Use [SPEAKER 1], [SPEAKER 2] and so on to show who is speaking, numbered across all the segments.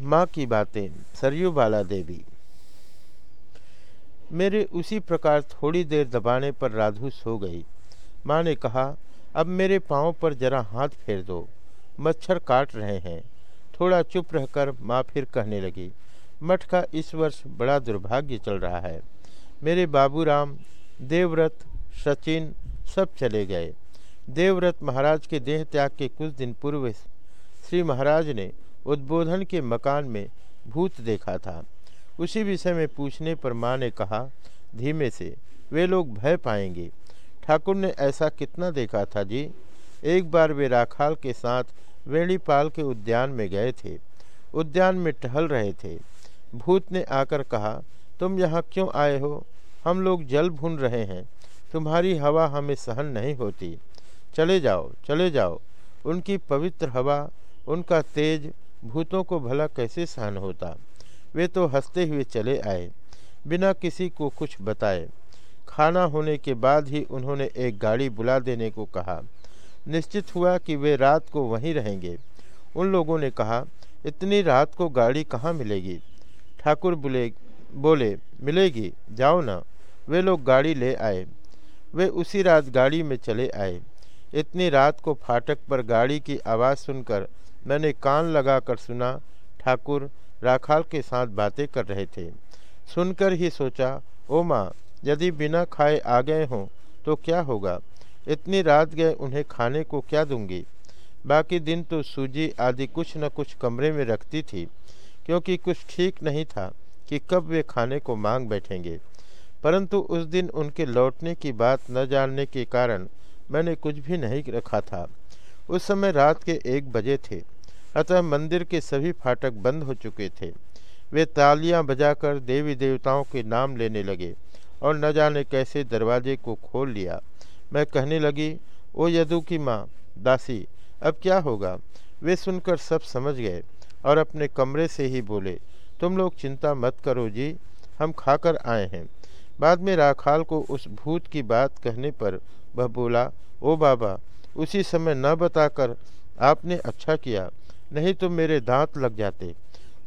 [SPEAKER 1] माँ की बातें, सरयू बाला देवी। मेरे उसी प्रकार थोड़ी देर दबाने पर राधु सो गई। माँ ने कहा, अब मेरे पाँव पर जरा हाथ फेर दो। मच्छर काट रहे हैं। थोड़ा चुप रहकर माँ फिर कहने लगी, मठ का इस वर्ष बड़ा दुर्भाग्य चल रहा है। मेरे बाबूराम, देवव्रत, सचिन सब चले गए। देवव्रत महाराज के देह त्याग के कुछ दिन पूर्व श्री महाराज ने उद्बोधन के मकान में भूत देखा था। उसी विषय में पूछने पर माँ ने कहा, धीमे से, वे लोग भय पाएँगे। ठाकुर ने ऐसा कितना देखा था जी? एक बार वे राखाल के साथ वेणीपाल के उद्यान में गए थे। उद्यान में टहल रहे थे। भूत ने आकर कहा, तुम यहाँ क्यों आए हो? हम लोग जल भून रहे हैं। तुम्हारी हवा हमें सहन नहीं होती। चले जाओ चले जाओ। उनकी पवित्र हवा, उनका तेज भूतों को भला कैसे सहन होता? वे तो हँसते हुए चले आए, बिना किसी को कुछ बताए। खाना होने के बाद ही उन्होंने एक गाड़ी बुला देने को कहा। निश्चित हुआ कि वे रात को वहीं रहेंगे। उन लोगों ने कहा, इतनी रात को गाड़ी कहाँ मिलेगी? ठाकुर बोले बोले, मिलेगी, जाओ ना। वे लोग गाड़ी ले आए। वे उसी रात गाड़ी में चले आए। इतनी रात को फाटक पर गाड़ी की आवाज़ सुनकर मैंने कान लगाकर सुना, ठाकुर राखाल के साथ बातें कर रहे थे। सुनकर ही सोचा, ओ माँ, यदि बिना खाए आ गए हों तो क्या होगा? इतनी रात गए, उन्हें खाने को क्या दूँगी? बाकी दिन तो सूजी आदि कुछ न कुछ कमरे में रखती थी, क्योंकि कुछ ठीक नहीं था कि कब वे खाने को मांग बैठेंगे। परंतु उस दिन उनके लौटने की बात न जानने के कारण मैंने कुछ भी नहीं रखा था। उस समय रात के एक बजे थे। अतः मंदिर के सभी फाटक बंद हो चुके थे। वे तालियाँ बजाकर देवी देवताओं के नाम लेने लगे और न जाने कैसे दरवाजे को खोल लिया। मैं कहने लगी, ओ यदु की माँ, दासी, अब क्या होगा? वे सुनकर सब समझ गए और अपने कमरे से ही बोले, तुम लोग चिंता मत करो जी, हम खाकर आए हैं। बाद में राखाल को उस भूत की बात कहने पर वह बोला, ओ बाबा, उसी समय न बताकर आपने अच्छा किया। नहीं तो मेरे दांत लग जाते।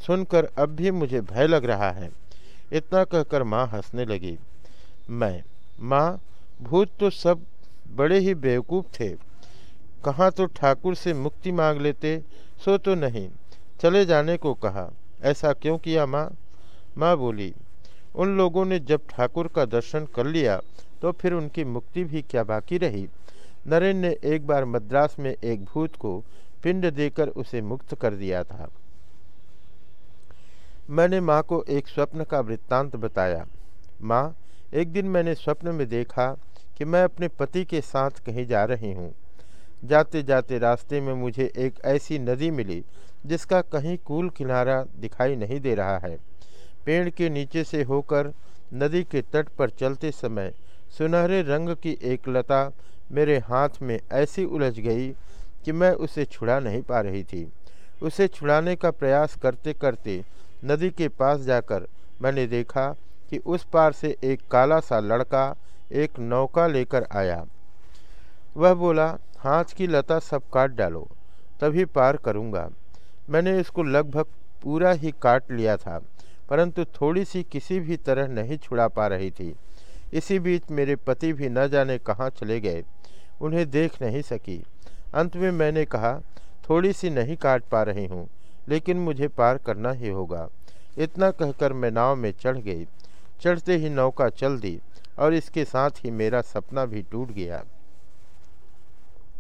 [SPEAKER 1] सुनकर अब भी मुझे भय लग रहा है। इतना कहकर माँ हंसने लगी। मैं, माँ, भूत तो सब बड़े ही बेवकूफ़ थे। कहाँ तो ठाकुर से मुक्ति मांग लेते, सो तो नहीं। चले जाने को कहा। ऐसा क्यों किया माँ? माँ बोली, उन लोगों ने जब ठाकुर का दर्शन कर लिया तो फिर उनकी मुक्ति भी क्या बाकी रही? नरेन ने एक बार मद्रास में एक भूत को पिंड देकर उसे मुक्त कर दिया था। मैंने माँ को एक स्वप्न का वृत्तांत बताया। माँ, एक दिन मैंने स्वप्न में देखा कि मैं अपने पति के साथ कहीं जा रही हूँ। जाते जाते रास्ते में मुझे एक ऐसी नदी मिली, जिसका कहीं कूल किनारा दिखाई नहीं दे रहा है। पेड़ के नीचे से होकर नदी के तट पर चलते समय सुनहरे रंग की एक लता मेरे हाथ में ऐसी उलझ गई कि मैं उसे छुड़ा नहीं पा रही थी। उसे छुड़ाने का प्रयास करते करते नदी के पास जाकर मैंने देखा कि उस पार से एक काला सा लड़का एक नौका लेकर आया। वह बोला, हाथ की लता सब काट डालो, तभी पार करूँगा। मैंने इसको लगभग पूरा ही काट लिया था, परंतु थोड़ी सी किसी भी तरह नहीं छुड़ा पा रही थी। इसी बीच मेरे पति भी न जाने कहाँ चले गए, उन्हें देख नहीं सकी। अंत में मैंने कहा, थोड़ी सी नहीं काट पा रही हूँ, लेकिन मुझे पार करना ही होगा। इतना कहकर मैं नाव में चढ़ गई। चढ़ते ही नौका चल दी और इसके साथ ही मेरा सपना भी टूट गया।